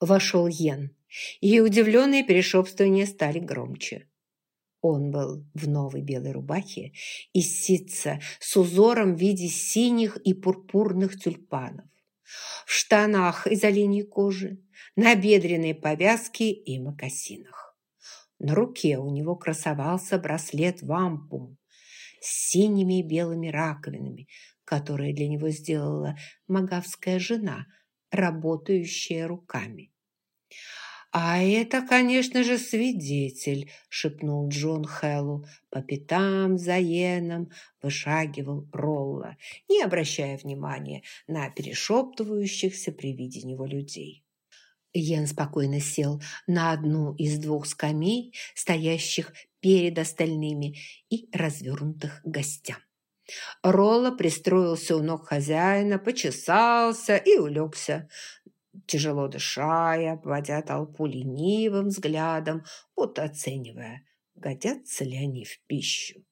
Вошел Йен, и удивленные перешептывания стали громче. Он был в новой белой рубахе из ситца с узором в виде синих и пурпурных тюльпанов, в штанах из оленьей кожи, на бедренной повязке и мокасинах. На руке у него красовался браслет вампум с синими и белыми раковинами, которые для него сделала магавская жена, работающая руками. «А это, конечно же, свидетель», – шепнул Джон Хэллу. По пятам за Йеном вышагивал Ролла, не обращая внимания на перешептывающихся при виде него людей. Йен спокойно сел на одну из двух скамей, стоящих перед остальными и развернутых гостям. Ролла пристроился у ног хозяина, почесался и улегся тяжело дыша обводя толпу ленивым взглядом, будто оценивая, годятся ли они в пищу.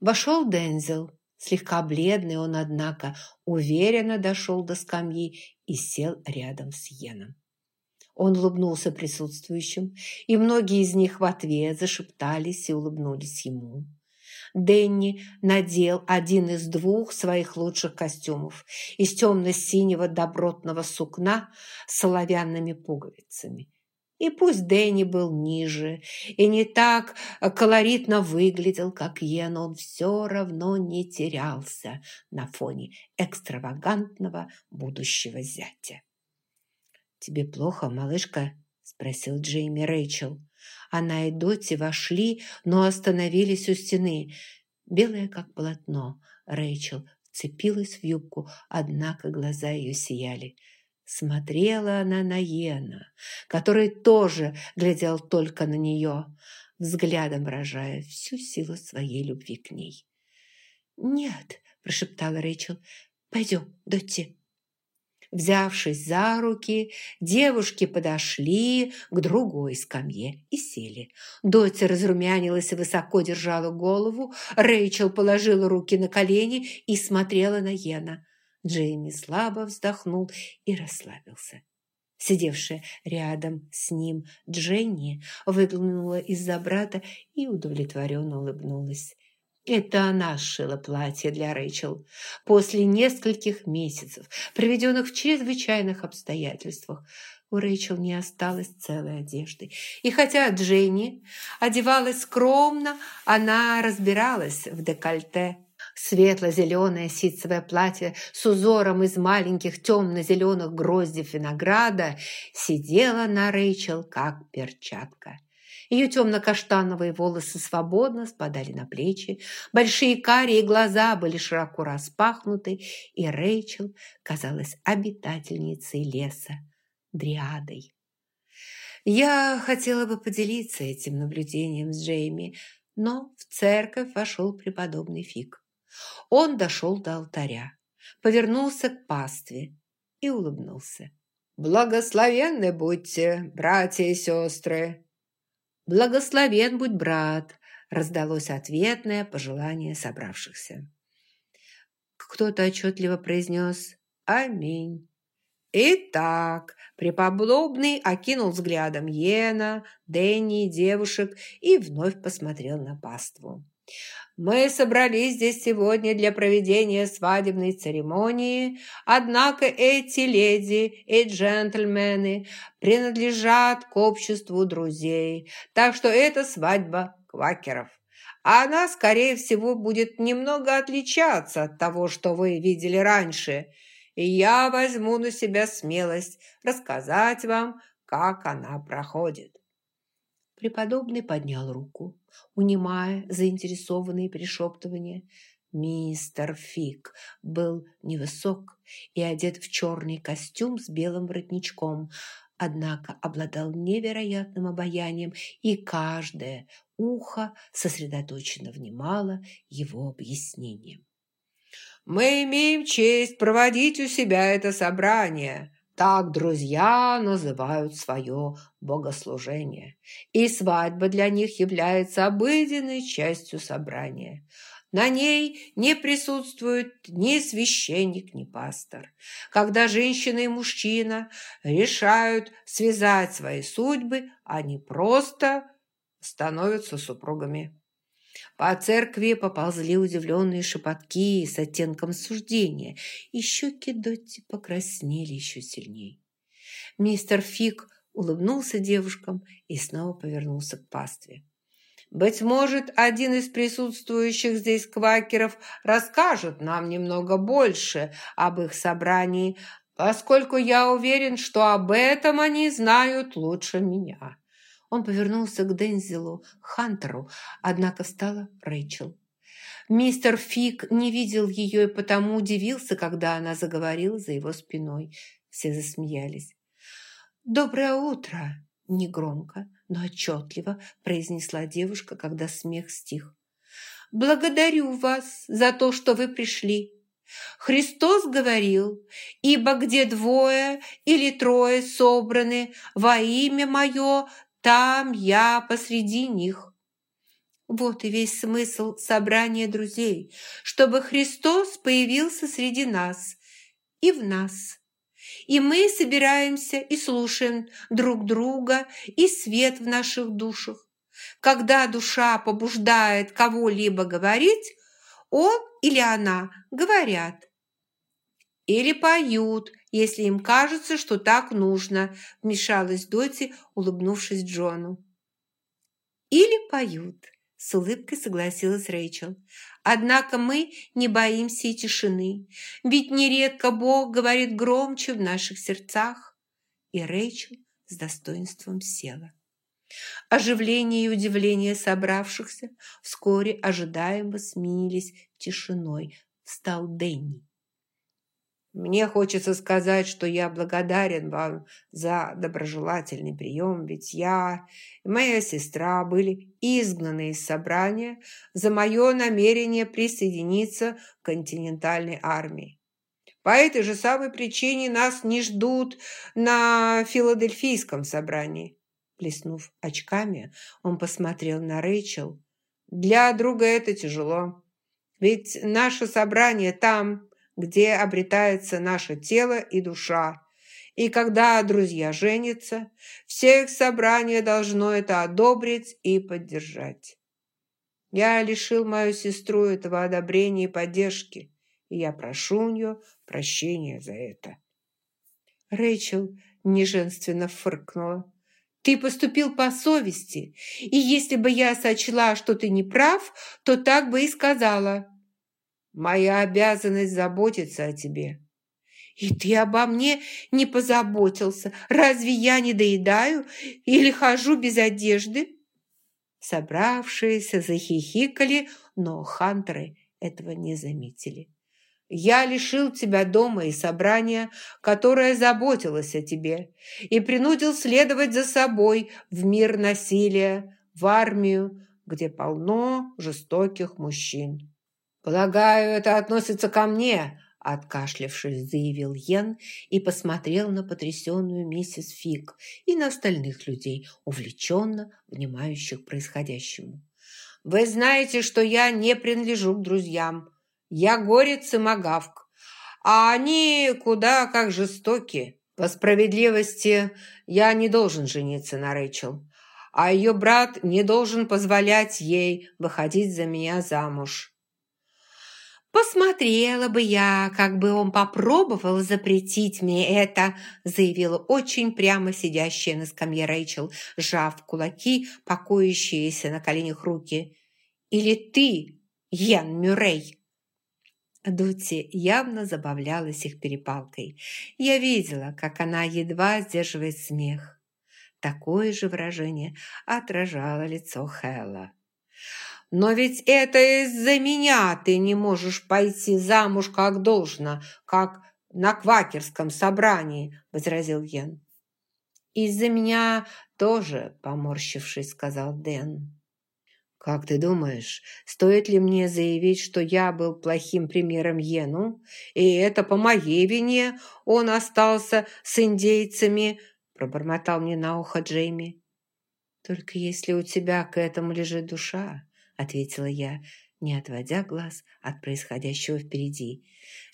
Вошел Дензел. Слегка бледный он, однако, уверенно дошел до скамьи и сел рядом с Йеном. Он улыбнулся присутствующим, и многие из них в ответ зашептались и улыбнулись ему. Дэнни надел один из двух своих лучших костюмов из темно-синего добротного сукна с соловянными пуговицами. И пусть Дэнни был ниже и не так колоритно выглядел, как Йен, он все равно не терялся на фоне экстравагантного будущего зятя. «Тебе плохо, малышка?» – спросил Джейми Рэйчел. Она и Дотти вошли, но остановились у стены. Белая, как полотно, Рэйчел вцепилась в юбку, однако глаза ее сияли. Смотрела она на Йена, который тоже глядел только на нее, взглядом выражая всю силу своей любви к ней. «Нет», – прошептала Рэйчел, – «пойдем, Дотти». Взявшись за руки, девушки подошли к другой скамье и сели. Дотя разрумянилась и высоко держала голову. Рэйчел положила руки на колени и смотрела на Йена. Джейми слабо вздохнул и расслабился. Сидевшая рядом с ним Дженни выглянула из-за брата и удовлетворенно улыбнулась. Это она сшила платье для Рэйчел. После нескольких месяцев, проведенных в чрезвычайных обстоятельствах, у Рэйчел не осталось целой одежды. И хотя Дженни одевалась скромно, она разбиралась в декольте. Светло-зеленое ситцевое платье с узором из маленьких темно-зеленых гроздев винограда сидело на Рэйчел как перчатка. Ее темно-каштановые волосы свободно спадали на плечи, большие карие глаза были широко распахнуты, и Рэйчел казалась обитательницей леса, дриадой. Я хотела бы поделиться этим наблюдением с Джейми, но в церковь вошел преподобный Фиг. Он дошел до алтаря, повернулся к пастве и улыбнулся. «Благословенны будьте, братья и сестры!» «Благословен будь, брат!» – раздалось ответное пожелание собравшихся. Кто-то отчетливо произнес «Аминь». Итак, преподобный окинул взглядом Йена, Дэнни, девушек и вновь посмотрел на паству. Мы собрались здесь сегодня для проведения свадебной церемонии, однако эти леди и джентльмены принадлежат к обществу друзей, так что это свадьба квакеров. Она, скорее всего, будет немного отличаться от того, что вы видели раньше, и я возьму на себя смелость рассказать вам, как она проходит. Преподобный поднял руку, унимая заинтересованные перешептывания. Мистер Фиг был невысок и одет в черный костюм с белым воротничком, однако обладал невероятным обаянием, и каждое ухо сосредоточенно внимало его объяснением. «Мы имеем честь проводить у себя это собрание», так друзья называют свое богослужение, и свадьба для них является обыденной частью собрания. На ней не присутствует ни священник, ни пастор. Когда женщина и мужчина решают связать свои судьбы, они просто становятся супругами. По церкви поползли удивленные шепотки с оттенком суждения, и щеки Дотти покраснели еще сильней. Мистер Фиг улыбнулся девушкам и снова повернулся к пастве. «Быть может, один из присутствующих здесь квакеров расскажет нам немного больше об их собрании, поскольку я уверен, что об этом они знают лучше меня». Он повернулся к Дензелу, Хантеру, однако встала Рэйчел. Мистер Фиг не видел ее и потому удивился, когда она заговорила за его спиной. Все засмеялись. «Доброе утро!» – негромко, но отчетливо произнесла девушка, когда смех стих. «Благодарю вас за то, что вы пришли. Христос говорил, ибо где двое или трое собраны во имя Мое, там я посреди них. Вот и весь смысл собрания друзей, чтобы Христос появился среди нас и в нас. И мы собираемся и слушаем друг друга, и свет в наших душах. Когда душа побуждает кого-либо говорить, он или она говорят. Или поют, если им кажется, что так нужно», – вмешалась Доти, улыбнувшись Джону. «Или поют», – с улыбкой согласилась Рэйчел. «Однако мы не боимся и тишины, ведь нередко Бог говорит громче в наших сердцах». И Рэйчел с достоинством села. Оживление и удивление собравшихся вскоре ожидаемо сменились тишиной. Встал Дэнни. Мне хочется сказать, что я благодарен вам за доброжелательный прием, ведь я и моя сестра были изгнаны из собрания за мое намерение присоединиться к континентальной армии. По этой же самой причине нас не ждут на филадельфийском собрании. Плеснув очками, он посмотрел на Рэйчел. Для друга это тяжело, ведь наше собрание там, где обретается наше тело и душа. И когда друзья женятся, все их собрание должно это одобрить и поддержать. Я лишил мою сестру этого одобрения и поддержки, и я прошу у нее прощения за это. Рэйчел неженственно фыркнула. Ты поступил по совести, и если бы я сочла, что ты не прав, то так бы и сказала. Моя обязанность заботиться о тебе. И ты обо мне не позаботился. Разве я не доедаю или хожу без одежды? Собравшиеся захихикали, но хантеры этого не заметили. Я лишил тебя дома и собрания, которое заботилось о тебе, и принудил следовать за собой в мир насилия, в армию, где полно жестоких мужчин. «Полагаю, это относится ко мне», – откашлявшись, заявил Йен и посмотрел на потрясенную миссис Фиг и на остальных людей, увлеченно внимающих происходящему. «Вы знаете, что я не принадлежу к друзьям. Я горец и магавк, а они куда как жестоки. По справедливости я не должен жениться на Рэйчел, а ее брат не должен позволять ей выходить за меня замуж». «Посмотрела бы я, как бы он попробовал запретить мне это», заявила очень прямо сидящая на скамье Рэйчел, сжав кулаки, покоящиеся на коленях руки. «Или ты, Ян Мюррей?» Дути явно забавлялась их перепалкой. Я видела, как она едва сдерживает смех. Такое же выражение отражало лицо Хэлла. Но ведь это из-за меня ты не можешь пойти замуж как должно, как на квакерском собрании», – возразил Йен. «Из-за меня тоже», – поморщившись, сказал Дэн. «Как ты думаешь, стоит ли мне заявить, что я был плохим примером Йену, и это по моей вине он остался с индейцами?» – пробормотал мне на ухо Джейми. «Только если у тебя к этому лежит душа, – ответила я. не отводя глаз от происходящего впереди.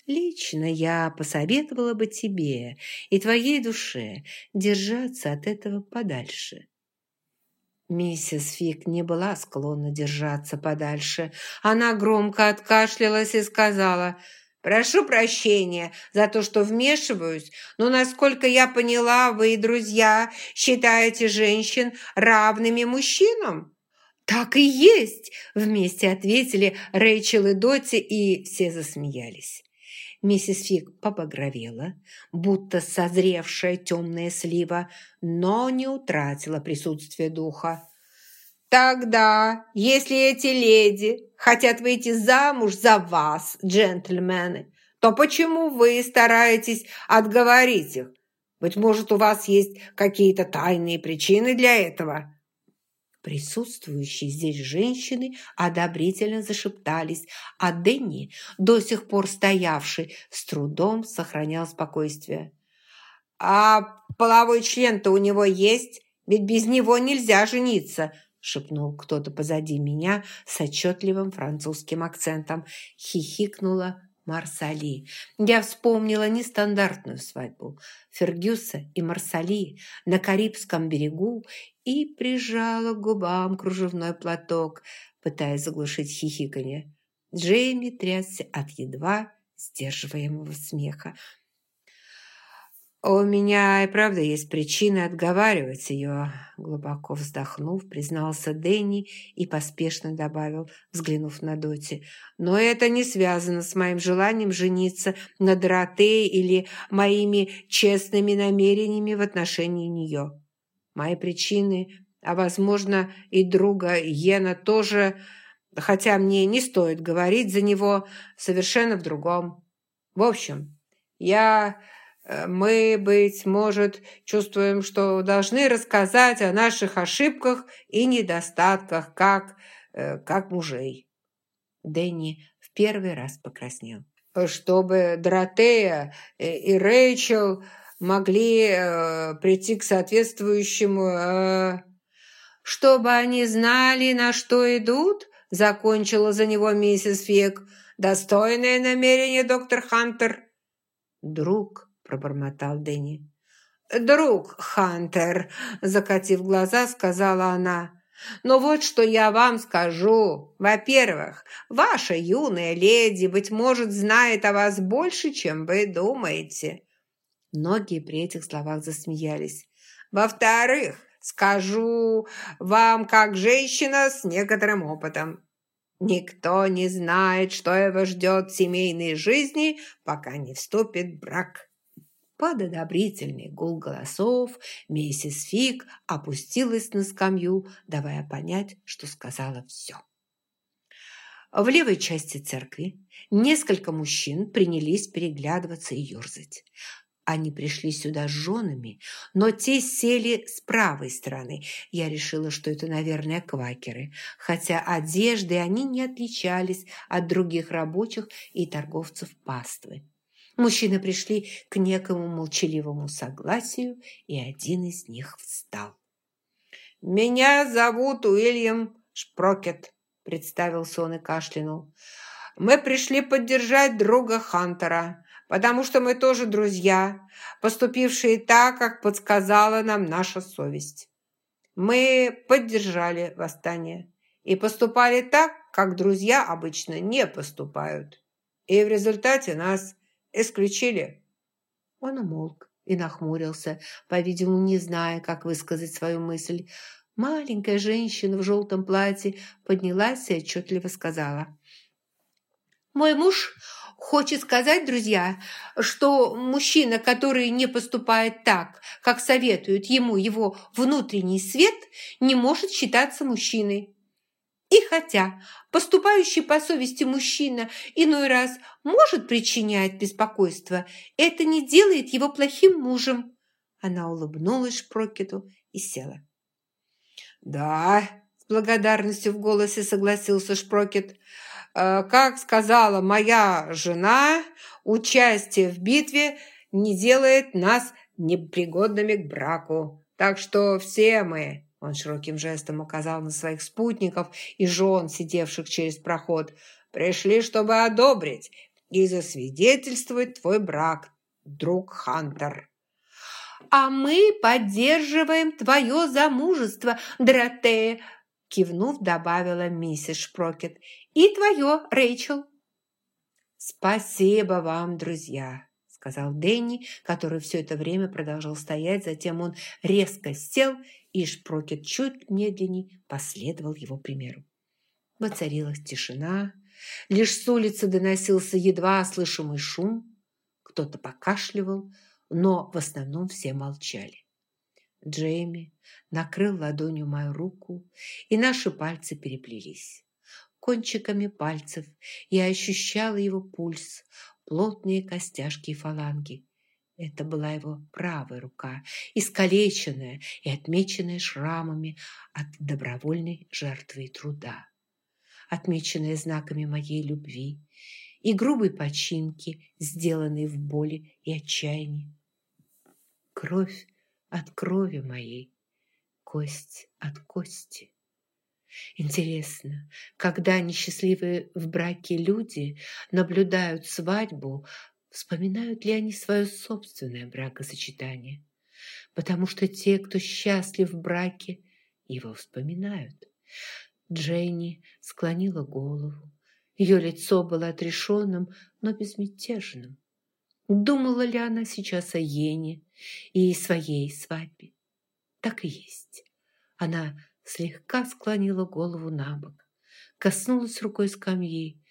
«Лично я посоветовала бы тебе и твоей душе держаться от этого подальше». Миссис Фиг не была склонна держаться подальше. Она громко откашлялась и сказала – Прошу прощения за то, что вмешиваюсь, но, насколько я поняла, вы, друзья, считаете женщин равными мужчинам?» «Так и есть!» – вместе ответили Рэйчел и Дотти, и все засмеялись. Миссис Фиг побагровела, будто созревшая темная слива, но не утратила присутствие духа. Тогда, если эти леди хотят выйти замуж за вас, джентльмены, то почему вы стараетесь отговорить их? Быть может, у вас есть какие-то тайные причины для этого?» Присутствующие здесь женщины одобрительно зашептались, а Дэнни, до сих пор стоявший, с трудом сохранял спокойствие. «А половой член-то у него есть? Ведь без него нельзя жениться!» шепнул кто-то позади меня с отчетливым французским акцентом. Хихикнула Марсали. Я вспомнила нестандартную свадьбу Фергюса и Марсали на Карибском берегу и прижала к губам кружевной платок, пытаясь заглушить хихиканье. Джейми трясся от едва сдерживаемого смеха. «У меня и правда есть причины отговаривать ее», глубоко вздохнув, признался Дэнни и поспешно добавил, взглянув на Доти. «Но это не связано с моим желанием жениться на Доротее или моими честными намерениями в отношении нее. Мои причины, а, возможно, и друга Йена тоже, хотя мне не стоит говорить за него, совершенно в другом. В общем, я мы, быть может, чувствуем, что должны рассказать о наших ошибках и недостатках, как, э, как мужей». Дэнни в первый раз покраснел. «Чтобы Доротея и Рэйчел могли э, прийти к соответствующему... Э, чтобы они знали, на что идут?» закончила за него миссис Фек. «Достойное намерение, доктор Хантер». Друг пробормотал Дэнни. «Друг Хантер», – закатив глаза, сказала она. «Но вот что я вам скажу. Во-первых, ваша юная леди, быть может, знает о вас больше, чем вы думаете». Многие при этих словах засмеялись. «Во-вторых, скажу вам, как женщина с некоторым опытом. Никто не знает, что его ждет в семейной жизни, пока не вступит брак». Под одобрительный гул голосов миссис Фиг опустилась на скамью, давая понять, что сказала все. В левой части церкви несколько мужчин принялись переглядываться и ерзать. Они пришли сюда с женами, но те сели с правой стороны. Я решила, что это, наверное, квакеры, хотя одежды они не отличались от других рабочих и торговцев паствы. Мужчины пришли к некому молчаливому согласию, и один из них встал. «Меня зовут Уильям Шпрокет», – представился он и кашлянул. «Мы пришли поддержать друга Хантера, потому что мы тоже друзья, поступившие так, как подсказала нам наша совесть. Мы поддержали восстание и поступали так, как друзья обычно не поступают. И в результате нас исключили». Он умолк и нахмурился, по-видимому, не зная, как высказать свою мысль. Маленькая женщина в желтом платье поднялась и отчетливо сказала. «Мой муж хочет сказать, друзья, что мужчина, который не поступает так, как советует ему его внутренний свет, не может считаться мужчиной. И хотя поступающий по совести мужчина иной раз может причинять беспокойство, это не делает его плохим мужем. Она улыбнулась Шпрокету и села. «Да», – с благодарностью в голосе согласился Шпрокет, «э, «как сказала моя жена, участие в битве не делает нас непригодными к браку. Так что все мы Он широким жестом указал на своих спутников и жен, сидевших через проход. «Пришли, чтобы одобрить и засвидетельствовать твой брак, друг Хантер». «А мы поддерживаем твое замужество, Доротея!» Кивнув, добавила миссис Шпрокет. «И твое, Рэйчел!» «Спасибо вам, друзья!» Сказал Дэнни, который все это время продолжал стоять. Затем он резко сел, и Шпрокет чуть медленней последовал его примеру. Воцарилась тишина. Лишь с улицы доносился едва слышимый шум. Кто-то покашливал, но в основном все молчали. Джейми накрыл ладонью мою руку, и наши пальцы переплелись. Кончиками пальцев я ощущала его пульс, плотные костяшки и фаланги. Это была его правая рука, искалеченная и отмеченная шрамами от добровольной жертвы и труда, отмеченная знаками моей любви и грубой починки, сделанной в боли и отчаянии. Кровь от крови моей, кость от кости. Интересно, когда несчастливые в браке люди наблюдают свадьбу, вспоминают ли они свое собственное бракосочетание? Потому что те, кто счастлив в браке, его вспоминают. Дженни склонила голову. Ее лицо было отрешенным, но безмятежным. Думала ли она сейчас о Йене и своей свадьбе? Так и есть. Она слегка склонила голову на бок, коснулась рукой скамьи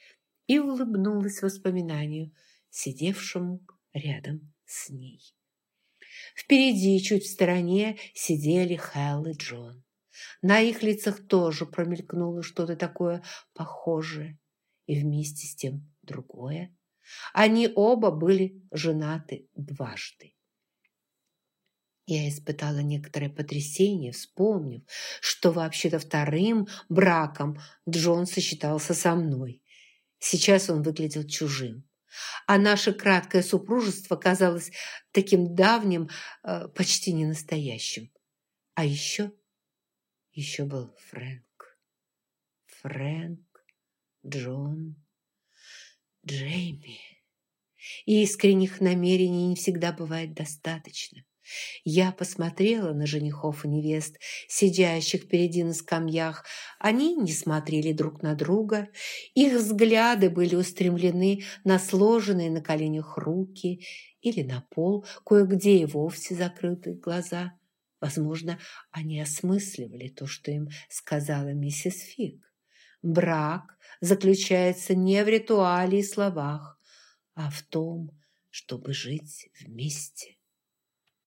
и улыбнулась воспоминанию, сидевшему рядом с ней. Впереди, чуть в стороне, сидели Хелл и Джон. На их лицах тоже промелькнуло что-то такое похожее и вместе с тем другое. Они оба были женаты дважды. Я испытала некоторое потрясение, вспомнив, что вообще-то вторым браком Джон сочетался со мной. Сейчас он выглядел чужим. А наше краткое супружество казалось таким давним, э, почти не настоящим. А еще, еще был Фрэнк. Фрэнк, Джон, Джейми. И искренних намерений не всегда бывает достаточно. Я посмотрела на женихов и невест, сидящих впереди на скамьях. Они не смотрели друг на друга. Их взгляды были устремлены на сложенные на коленях руки или на пол, кое-где и вовсе закрытые глаза. Возможно, они осмысливали то, что им сказала миссис Фиг. Брак заключается не в ритуале и словах, а в том, чтобы жить вместе.